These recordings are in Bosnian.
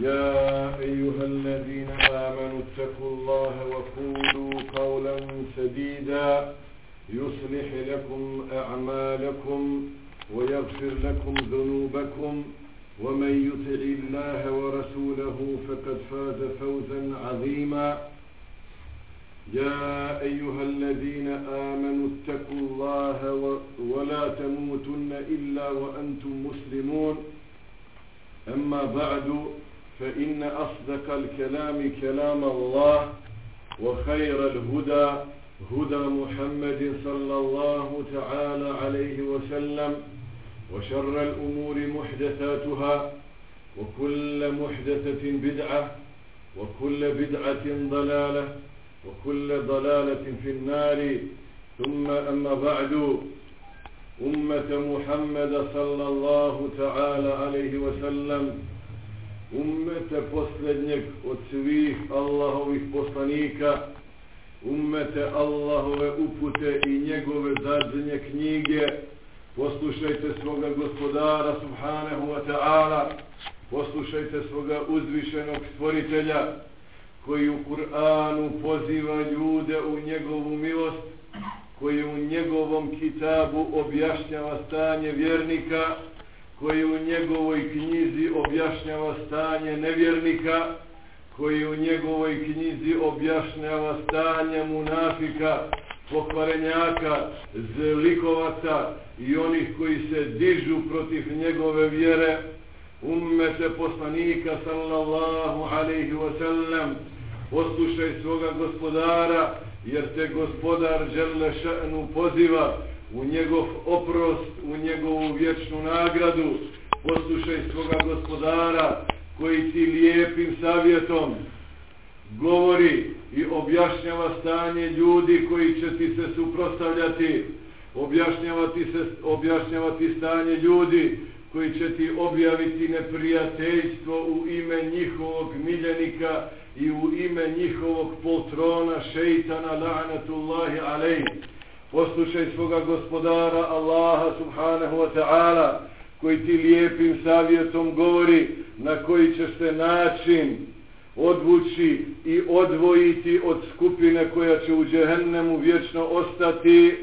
يا أيها الذين آمنوا اتقوا الله وقولوا قولا سديدا يصلح لكم أعمالكم ويغفر لكم ذنوبكم ومن يطع الله ورسوله فقد فاز فوزا عظيما يا أيها الذين آمنوا اتقوا الله ولا تموتن إلا وأنتم مسلمون أما بعد فإن أصدق الكلام كلام الله وخير الهدى هدى محمد صلى الله تعالى عليه وسلم وشر الأمور محدثاتها وكل محدثة بدعة وكل بدعة ضلالة وكل ضلالة في النار. ثم أما بعد أمة محمد صلى الله تعالى عليه وسلم ummete posljednjeg od svih Allahovih poslanika, ummete Allahove upute i njegove zadnje knjige, poslušajte svoga gospodara subhanahu wa ta'ala, poslušajte svoga uzvišenog stvoritelja, koji u Kur'anu poziva ljude u njegovu milost, koji u njegovom kitabu objašnjava stanje vjernika, koji u njegovoj knjizi objašnjava stanje nevjernika, koji u njegovoj knjizi objašnjava stanje munafika, pokvarenjaka, zlikovaca i onih koji se dižu protiv njegove vjere, ummete poslanika sallallahu alaihi wa sallam, poslušaj svoga gospodara, jer te gospodar žele še'nu poziva, u njegov oprost, u njegovu vječnu nagradu, poslušaj svoga gospodara koji ti lijepim savjetom govori i objašnjava stanje ljudi koji će ti se suprostavljati, objašnjavati se, objašnjava ti stanje ljudi koji će ti objaviti neprijateljstvo u ime njihovog miljenika i u ime njihovog poltrona šeitana la'natullahi alejhi poslušaj svoga gospodara Allaha subhanahu wa ta'ala koji ti lijepim savjetom govori na koji ćeš se način odvući i odvojiti od skupine koja će u džehennemu vječno ostati.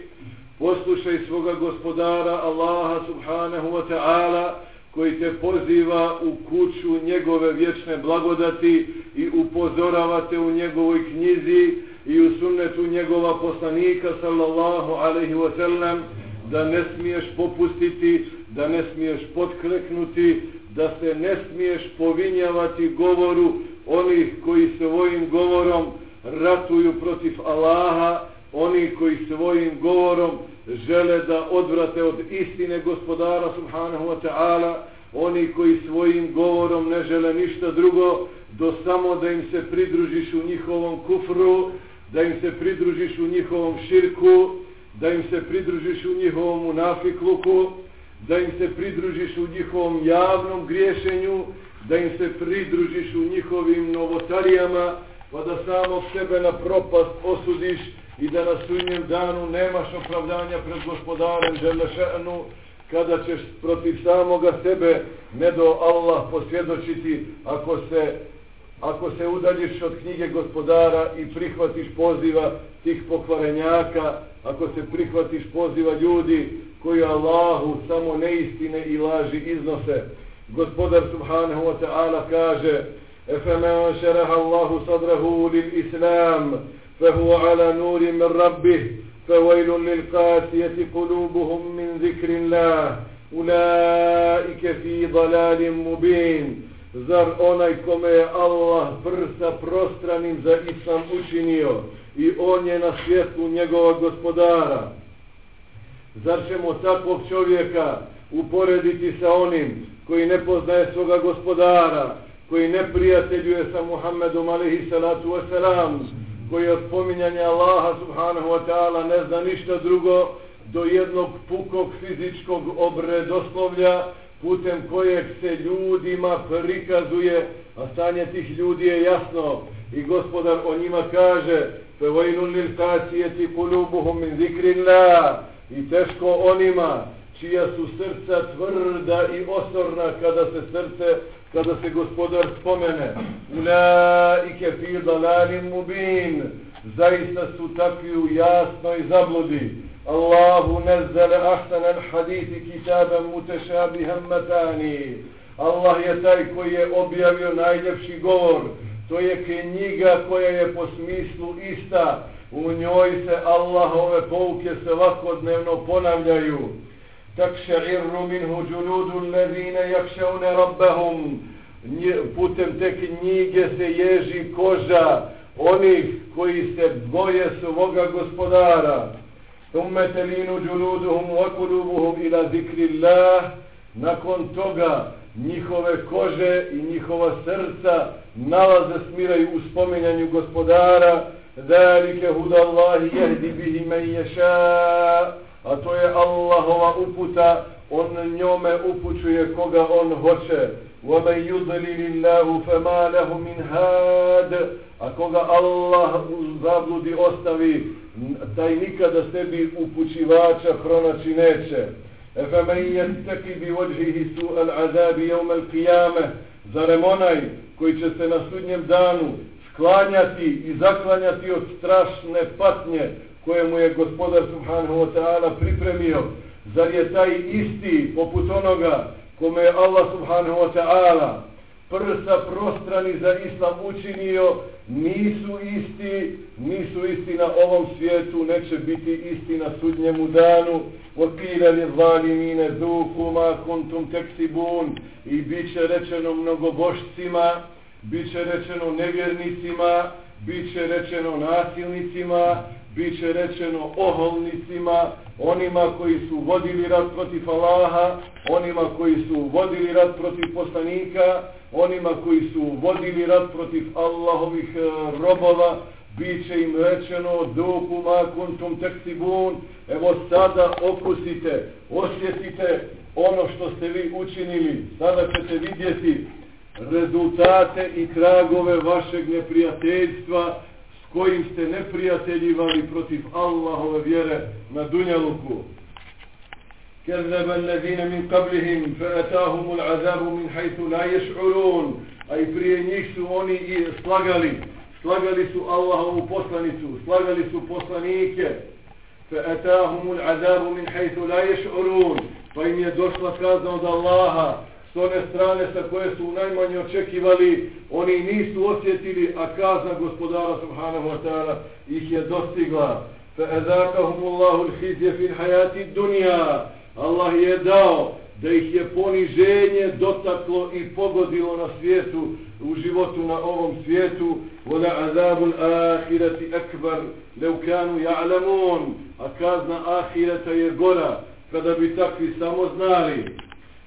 Poslušaj svoga gospodara Allaha subhanahu wa ta'ala koji te poziva u kuću njegove vječne blagodati i upozoravate u njegovoj knjizi i u sunnetu njegova poslanika sallallahu alaihi wa sallam da ne smiješ popustiti, da ne smiješ potkleknuti, da se ne smiješ povinjavati govoru onih koji svojim govorom ratuju protiv Allaha, oni koji svojim govorom žele da odvrate od istine gospodara subhanahu wa ta'ala, oni koji svojim govorom ne žele ništa drugo, do samo da im se pridružiš u njihovom kufru, da im se pridružiš u njihovom širku, da im se pridružiš u njihovom unafikluku, da im se pridružiš u njihovom javnom griješenju, da im se pridružiš u njihovim novotarijama, pa da samog sebe na propast osudiš i da na sudnjem danu nemaš opravdanja pred gospodarem Đelešenu, kada ćeš protiv samoga sebe ne do Allah posvjedočiti ako se ako se udaljiš od knjige gospodara i prihvatiš poziva tih pokvarenjaka, ako se prihvatiš poziva ljudi koji Allahu samo neistine i laži iznose. Gospodar subhanahu wa ta'ala kaže Efemen šeraha Allahu sadrahu lil islam فهو على نور من ربه فويل للقاسية قلوبهم من ذكر الله أولئك في ضلال مبين Zar onaj kome je Allah prsa prostranim za islam učinio i on je na svijetu njegova gospodara? Zar ćemo takvog čovjeka uporediti sa onim koji ne poznaje svoga gospodara, koji ne prijateljuje sa Muhammedom alaihi salatu wasalam, koji od pominjanja Allaha subhanahu wa ta'ala ne zna ništa drugo do jednog pukog fizičkog obredoslovlja putem kojeg se ljudima prikazuje, a stanje tih ljudi je jasno i gospodar o njima kaže فَوَيْنُ لِلْتَاسِيَةِ قُلُوبُهُمْ مِنْ ذِكْرِ اللَّهِ i teško onima čija su srca tvrda i osorna kada se srce kada se gospodar spomene ulaike fi dalalim mubin zaista su takvi u jasnoj zabludi Allahu nazzala ahsana al-hadith kitaban mutashabihan Allah je taj koji je objavio najljepši govor. To je knjiga koja je po smislu ista. U njoj se Allahove pouke svakodnevno ponavljaju. Takša'irru minhu džuludu allazina jakšaune rabbahum. Putem te knjige se ježi koža onih koji se boje svoga gospodara. tumme telinu džuluduhum wa kulubuhum ila zikrillah nakon toga njihove kože i njihova srca nalaze smiraju u spominjanju gospodara zalike hudallahi jehdi bihi men ješa a to je Allahova uputa on njome upućuje koga on hoće وَمَنْ يُضْلِلِ اللَّهُ فَمَا لَهُ مِنْ هَادٍ A koga Allah u zabludi ostavi, taj nikada sebi upućivača pronaći neće. Efe men bi vođihi su al azabi jevme al qiyame, zarem onaj koji će se na sudnjem danu sklanjati i zaklanjati od strašne patnje koje mu je gospodar subhanahu wa ta'ala pripremio, zar je taj isti poput onoga kome je Allah subhanahu wa ta'ala prsa prostrani za islam učinio nisu isti, nisu isti na ovom svijetu, neće biti isti na sudnjemu danu. Wakila li zalimine zuku ma kuntum teksibun i bit će rečeno mnogobošcima, bit će rečeno nevjernicima, bit će rečeno nasilnicima, bit će rečeno oholnicima, onima koji su vodili rat protiv Allaha, onima koji su vodili rat protiv poslanika, onima koji su vodili rat protiv Allahovih e, robova, bit će im rečeno duku ma kuntum tektibun, evo sada okusite, osjetite ono što ste vi učinili, sada ćete vidjeti rezultate i tragove vašeg neprijateljstva, s kojim ste neprijateljivali protiv Allahove vjere na Dunjaluku. كذب الذين من قبلهم فأتاهم العذاب من حيث لا يشعرون أي prije njih su oni i slagali slagali su Allahovu poslanicu slagali su poslanike فأتاهم العذاب من حيث لا يشعرون pa im je došla kazna od Allaha s one strane sa koje su najmanje očekivali, oni nisu osjetili, a kazna gospodara subhanahu wa ta'ala ih je dostigla. Fa ezakahum Allahu l'hizje fin hajati dunja. Allah je dao da ih je poniženje dotaklo i pogodilo na svijetu, u životu na ovom svijetu. Vola azabul ahireti akbar, leukanu ja'lamun. A kazna ahireta je gora, kada bi takvi samo znali.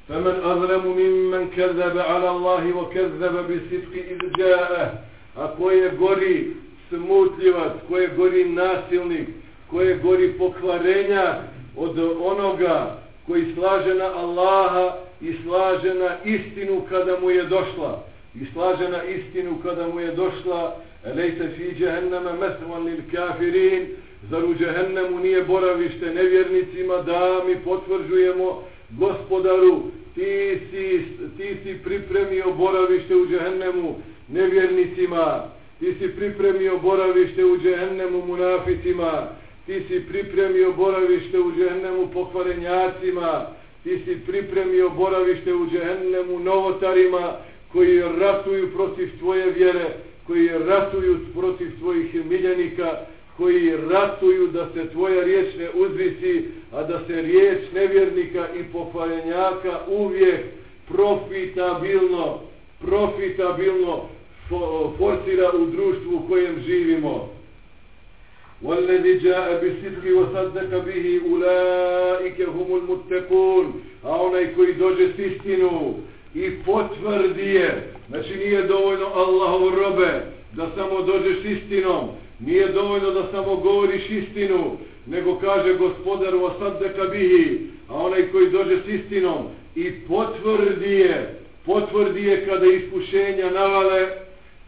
فمن أظلم ممن كذب على الله وكذب بالصدق إذ جاءه أكو يقولي سموتليوات كو يقولي ناسلنك koje gori pokvarenja od onoga koji slaže na Allaha i slaže na istinu kada mu je došla. I slaže na istinu kada mu je došla lejte fi džehenneme mesvan lil kafirin. Zar u džehennemu nije boravište nevjernicima da mi potvrđujemo gospodaru ti si, ti si pripremio boravište u džehennemu nevjernicima. Ti si pripremio boravište u džehennemu munaficima, ti si pripremio boravište u džehennemu pokvarenjacima, ti si pripremio boravište u džehennemu novotarima koji ratuju protiv tvoje vjere, koji ratuju protiv tvojih miljenika, koji ratuju da se tvoja riječ ne uzvisi, a da se riječ nevjernika i pokvarenjaka uvijek profitabilno, profitabilno forsira u društvu u kojem živimo. والذي جاء بالصدق وصدق به أولئك هم المتقون a onaj koji dođe s istinu i potvrdi je znači nije dovoljno Allahov robe da samo dođeš s istinom nije dovoljno da samo govoriš istinu nego kaže gospodar وصدق bihi a onaj koji dođe s istinom i potvrdi je potvrdi je kada iskušenja navale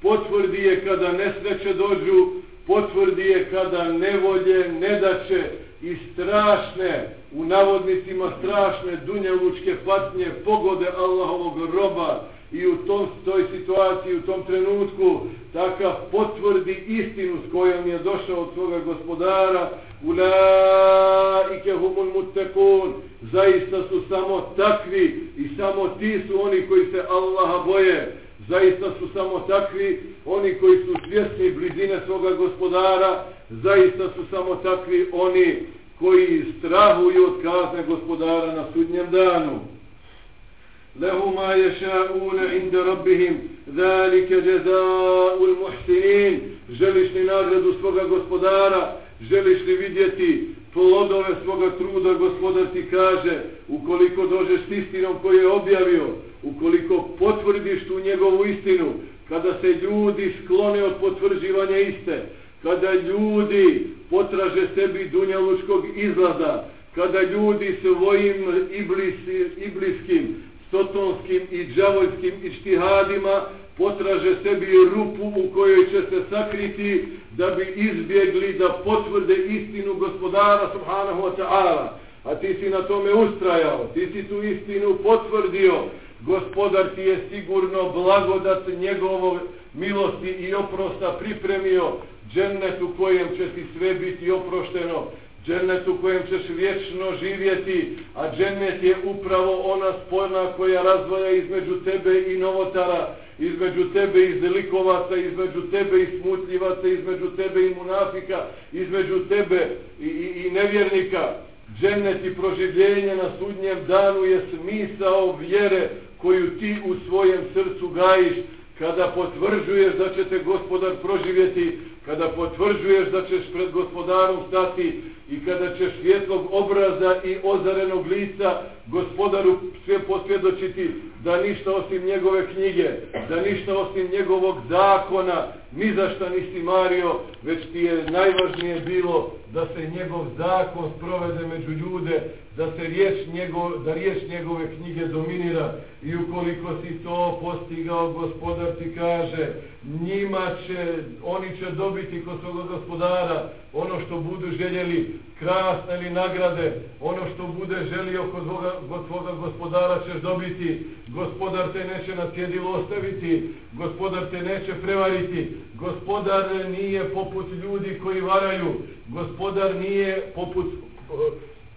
potvrdi je kada nesreće dođu, potvrdi je kada nevolje, nedaće i strašne, u navodnicima strašne dunjalučke patnje pogode Allahovog roba i u tom toj situaciji, u tom trenutku, takav potvrdi istinu s kojom je došao od svoga gospodara, ulaike humul mutekun, zaista su samo takvi i samo ti su oni koji se Allaha boje, zaista su samo takvi oni koji su svjesni blizine svoga gospodara, zaista su samo takvi oni koji strahuju od kazne gospodara na sudnjem danu. Lehu ma ješa'une inda rabbihim, zalike jeza'ul muhsinin, želiš li nagradu svoga gospodara, želiš li vidjeti plodove svoga truda, gospodar ti kaže, ukoliko dođeš istinom koju je objavio, ukoliko potvrdiš tu njegovu istinu, kada se ljudi sklone od potvrđivanja iste, kada ljudi potraže sebi dunjalučkog izlaza, kada ljudi svojim iblisi, ibliskim, sotonskim i džavoljskim ištihadima potraže sebi rupu u kojoj će se sakriti da bi izbjegli da potvrde istinu gospodara subhanahu wa ta'ala. A ti si na tome ustrajao, ti si tu istinu potvrdio, gospodar ti je sigurno blagodat njegovog milosti i oprosta pripremio džennet u kojem će ti sve biti oprošteno, džennet u kojem ćeš vječno živjeti, a džennet je upravo ona spojna koja razvoja između tebe i novotara, između tebe i zelikovaca, između tebe i smutljivaca, između tebe i munafika, između tebe i, i, i nevjernika. Džennet i proživljenje na sudnjem danu je smisao vjere koju ti u svojem srcu gajiš, kada potvrđuješ da će te gospodar proživjeti, kada potvrđuješ da ćeš pred gospodarom stati i kada ćeš svjetlog obraza i ozarenog lica gospodaru sve posvjedočiti da ništa osim njegove knjige, da ništa osim njegovog zakona, ni za šta nisi mario, već ti je najvažnije bilo da se njegov zakon sprovede među ljude, da se riječ, njegov, da riječ njegove knjige dominira. I ukoliko si to postigao, gospodar ti kaže, njima će, oni će dobiti kod svoga gospodara ono što budu željeli, krasne ili nagrade, ono što bude želio kod svoga, kod svoga gospodara ćeš dobiti, gospodar te neće na cjedilu ostaviti, gospodar te neće prevariti, gospodar nije poput ljudi koji varaju, gospodar nije poput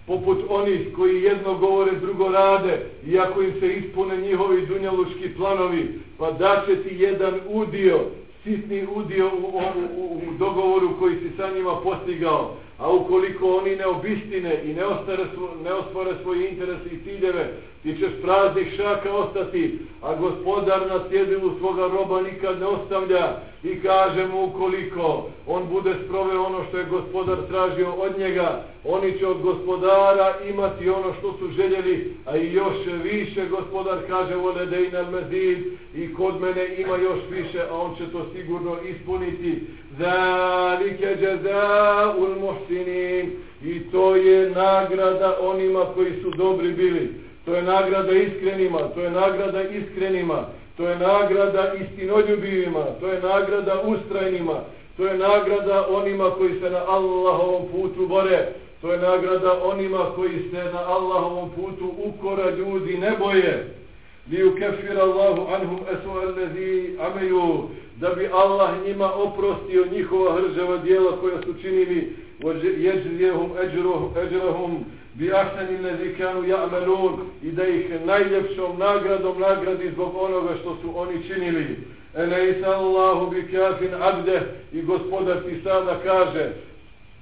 poput onih koji jedno govore, drugo rade, iako im se ispune njihovi dunjaluški planovi, pa daće ti jedan udio, sitni udio u, u, u, u dogovoru koji si sa njima postigao, a ukoliko oni ne obistine i ne, ostare, ne ostvore svoje interese i ciljeve, ti ćeš praznih šaka ostati, a gospodar na sjedilu svoga roba nikad ne ostavlja i kaže mu ukoliko on bude sproveo ono što je gospodar tražio od njega, oni će od gospodara imati ono što su željeli, a i još više gospodar kaže vole da mezid i kod mene ima još više, a on će to sigurno ispuniti. Zalike jaza'ul muhsinin. I to je nagrada onima koji su dobri bili. To je nagrada iskrenima to je nagrada iskrenima. To je nagrada istinoljubivima to je nagrada ustrajnima. To je nagrada onima koji se na Allahovom putu bore. To je nagrada onima koji se na Allahovom putu ukora ljudi ne boje. Li ukefir Allahu anhum esu allazi ameju da bi Allah njima oprostio njihova hržava dijela koja su činili jeđrijehum eđrahum bi ahsani lezikanu ja'melun i da ih najljepšom nagradom nagradi zbog onoga što su oni činili. Elejsa Allahu bi kafin abde i gospodar ti sada kaže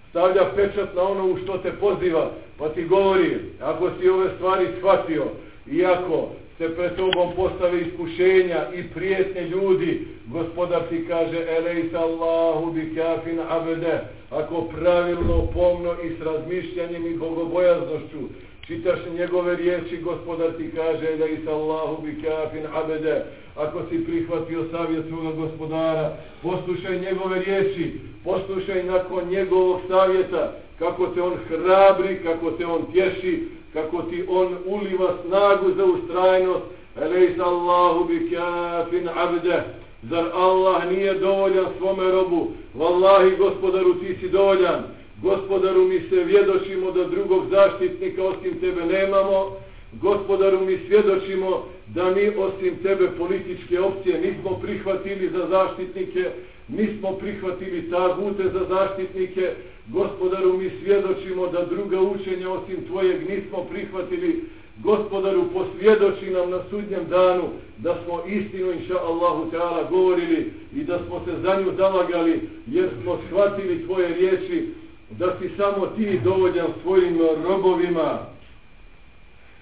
stavlja pečat na ono u što te poziva pa ti govori ako si ove stvari shvatio iako se pred tobom postave iskušenja i prijetnje ljudi, gospodar ti kaže, elejsa Allahu bi kafin abede, ako pravilno, pomno i s razmišljanjem i bogobojaznošću čitaš njegove riječi, gospodar ti kaže, elejsa Allahu bi kafin abede, ako si prihvatio savjet svoga gospodara, poslušaj njegove riječi, poslušaj nakon njegovog savjeta, kako te on hrabri, kako te on tješi, kako ti on uliva snagu za ustrajnost. Elejs Allahu bi kafin abde. Zar Allah nije dovoljan svome robu? Vallahi gospodaru ti si dovoljan. Gospodaru mi se vjedočimo da drugog zaštitnika osim tebe nemamo gospodaru mi svjedočimo da mi osim tebe političke opcije nismo prihvatili za zaštitnike nismo prihvatili tagute za zaštitnike. Gospodaru mi svjedočimo da druga učenja osim tvojeg nismo prihvatili. Gospodaru posvjedoči nam na sudnjem danu da smo istinu inša Allahu Teala govorili i da smo se za nju zalagali jer smo shvatili tvoje riječi da si samo ti dovoljan svojim robovima.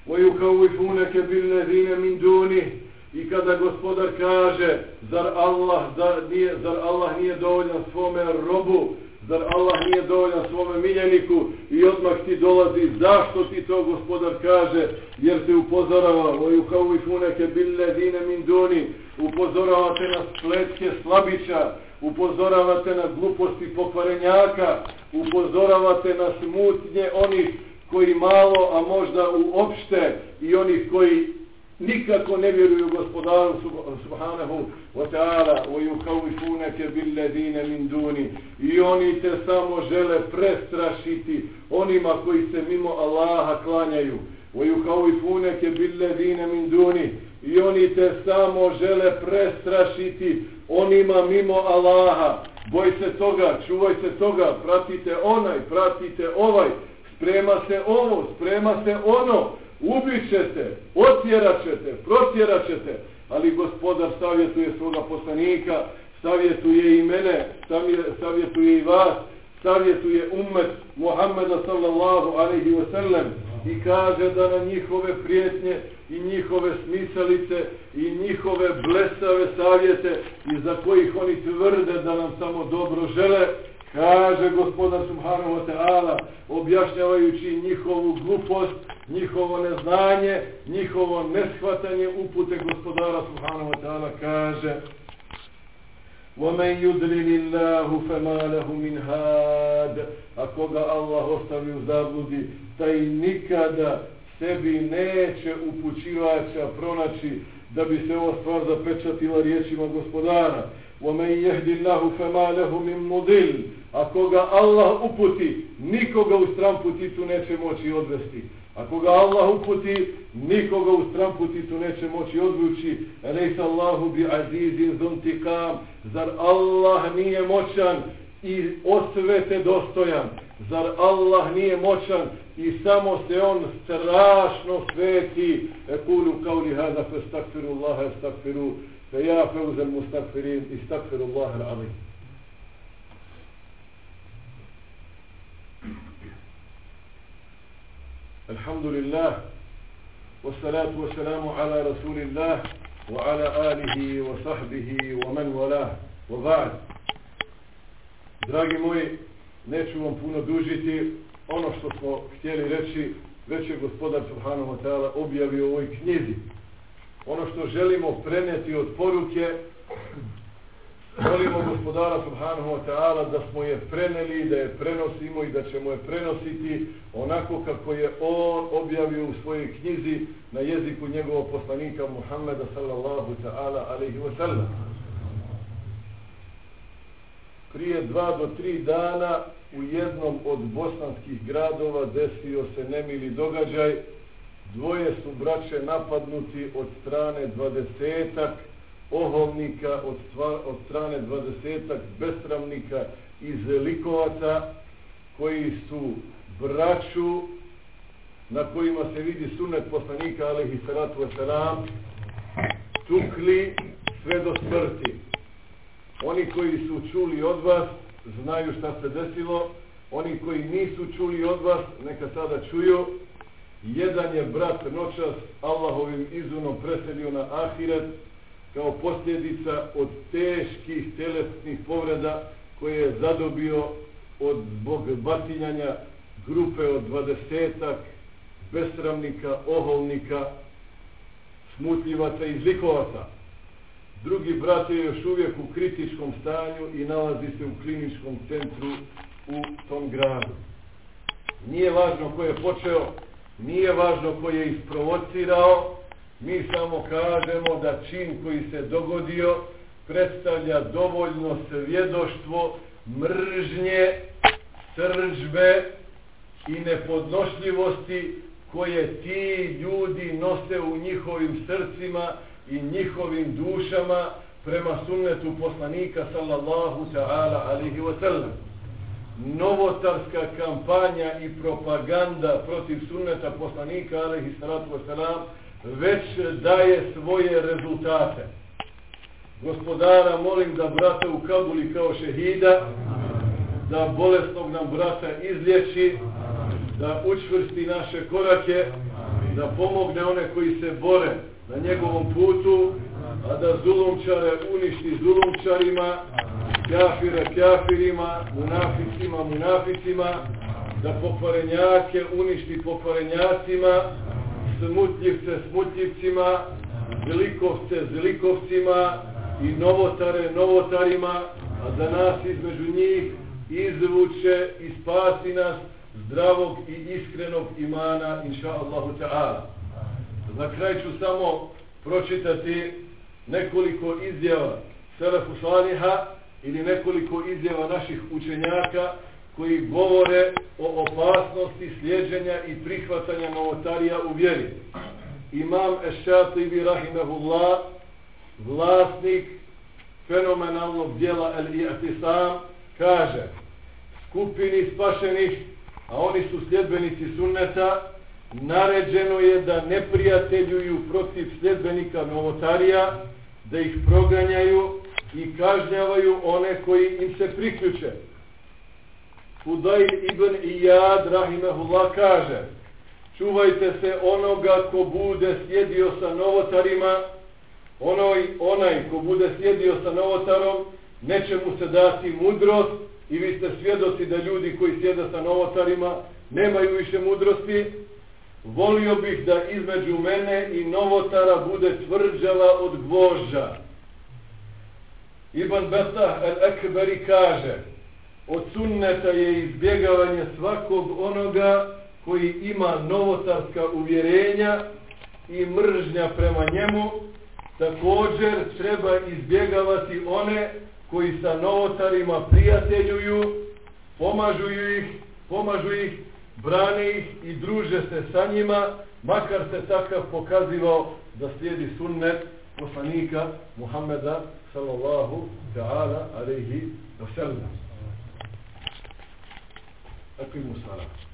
وَيُكَوِّفُونَكَ بِالَّذِينَ مِنْ دُونِهِ I kada gospodar kaže, zar Allah, zar, nije, zar Allah nije dovoljan svome robu, zar Allah nije dovoljan svome miljeniku i odmah ti dolazi, zašto ti to gospodar kaže, jer te upozorava, oju kao i funeke bille dine min duni, upozoravate na spletke slabića, upozoravate na gluposti pokvarenjaka, upozoravate na smutnje onih koji malo, a možda uopšte i onih koji nikako ne vjeruju gospodaru subhanahu wa ta'ala wa yukawifunake billadine min duni i oni te samo žele prestrašiti onima koji se mimo Allaha klanjaju. Wa yukawifunake billadine min duni i oni te samo žele prestrašiti onima mimo Allaha. Boj se toga, čuvaj se toga pratite onaj, pratite ovaj sprema se ovo, sprema se ono. Ubit se, otjerat ćete, protjerat ćete, ali gospodar savjetuje svoga poslanika, savjetuje i mene, savjetuje i vas, savjetuje umet Muhammeda sallallahu alaihi wa sallam i kaže da na njihove prijetnje i njihove smisalice i njihove blesave savjete i za kojih oni tvrde da nam samo dobro žele, kaže gospodar subhanahu wa ta'ala objašnjavajući njihovu glupost njihovo neznanje njihovo neshvatanje upute gospodara subhanahu wa ta'ala kaže وَمَنْ يُدْلِلِ اللَّهُ فَمَا لَهُ مِنْ هَادَ A koga Allah ostavi u zabludi, taj nikada sebi neće upućivača pronaći da bi se ova stvar zapečatila riječima gospodara. وَمَنْ يَهْدِ اللَّهُ فَمَا لَهُ مِنْ مُدِلِ Ako ga Allah uputi, nikoga u stran puticu neće moći odvesti. Ako ga Allah uputi, nikoga u stran puticu neće moći odvući. Rejs Allahu bi azizin zuntikam. Zar Allah nije moćan i osvete dostojan? Zar Allah nije moćan i samo se on strašno sveti? E kulu kao li hada fe stakfiru Allahe stakfiru. Fe ja feuzel mu stakfirin i stakfiru Allahe l'alim. الحمد لله والصلاة والسلام على رسول الله وعلى آله وصحبه ومن والاه وبعد Dragi moji, neću vam puno dužiti. Ono što smo htjeli reći, već je gospodar Subhanahu wa ta'ala objavio u ovoj knjizi. Ono što želimo preneti od poruke, Molimo gospodara subhanahu wa ta'ala da smo je preneli, da je prenosimo i da ćemo je prenositi onako kako je on objavio u svojoj knjizi na jeziku njegovog poslanika Muhammeda sallallahu ta'ala alaihi wa sallam. Prije dva do tri dana u jednom od bosanskih gradova desio se nemili događaj. Dvoje su braće napadnuti od strane dvadesetak oholnika od, stvar, od strane dvadesetak besramnika iz Likovaca koji su braću na kojima se vidi sunet poslanika alaihi salatu wasalam tukli sve do smrti. Oni koji su čuli od vas znaju šta se desilo, oni koji nisu čuli od vas neka sada čuju. Jedan je brat noćas Allahovim izunom preselio na Ahiret, kao posljedica od teških telesnih povreda koje je zadobio od zbog batinjanja grupe od dvadesetak besramnika, oholnika, smutljivaca i zlikovaca. Drugi brat je još uvijek u kritičkom stanju i nalazi se u kliničkom centru u tom gradu. Nije važno ko je počeo, nije važno ko je isprovocirao, mi samo kažemo da čin koji se dogodio predstavlja dovoljno svjedoštvo mržnje, sržbe i nepodnošljivosti koje ti ljudi nose u njihovim srcima i njihovim dušama prema sunnetu poslanika sallallahu ta'ala alihi wa sallam. Novotarska kampanja i propaganda protiv sunneta poslanika alihi salatu wasallam već daje svoje rezultate. Gospodara, molim da brata u Kabuli kao šehida, da bolesnog nam brata izlječi, da učvrsti naše korake, da pomogne one koji se bore na njegovom putu, a da zulumčare uništi zulumčarima, kafire kafirima, munaficima munaficima, da pokvarenjake uništi pokvarenjacima, smutljivce smutljivcima, zlikovce zlikovcima i novotare novotarima, a da nas između njih izvuče i spasi nas zdravog i iskrenog imana, inša Allahu ta'ala. Za kraj ću samo pročitati nekoliko izjava Selefu Saliha ili nekoliko izjava naših učenjaka koji govore o opasnosti slijeđenja i prihvatanja novotarija u vjeri. Imam Ešatibi Rahimahullah, vlasnik fenomenalnog dijela El Iatisam, kaže skupini spašenih, a oni su sljedbenici sunneta, naređeno je da ne prijateljuju protiv sljedbenika novotarija, da ih proganjaju i kažnjavaju one koji im se priključe. Hudaj ibn Iyad rahimahullah kaže čuvajte se onoga ko bude sjedio sa novotarima onoj, onaj ko bude sjedio sa novotarom neće mu se dati mudrost i vi ste svjedoci da ljudi koji sjede sa novotarima nemaju više mudrosti volio bih da između mene i novotara bude tvrđava od gvožđa Ibn Betah el-Ekberi kaže od sunneta je izbjegavanje svakog onoga koji ima novotarska uvjerenja i mržnja prema njemu. Također treba izbjegavati one koji sa novotarima prijateljuju, pomažu ih, pomažu ih, brani ih i druže se sa njima, makar se takav pokazivao da slijedi sunnet poslanika Muhammeda sallallahu ta'ala alaihi wa sallam. Tako je sallam.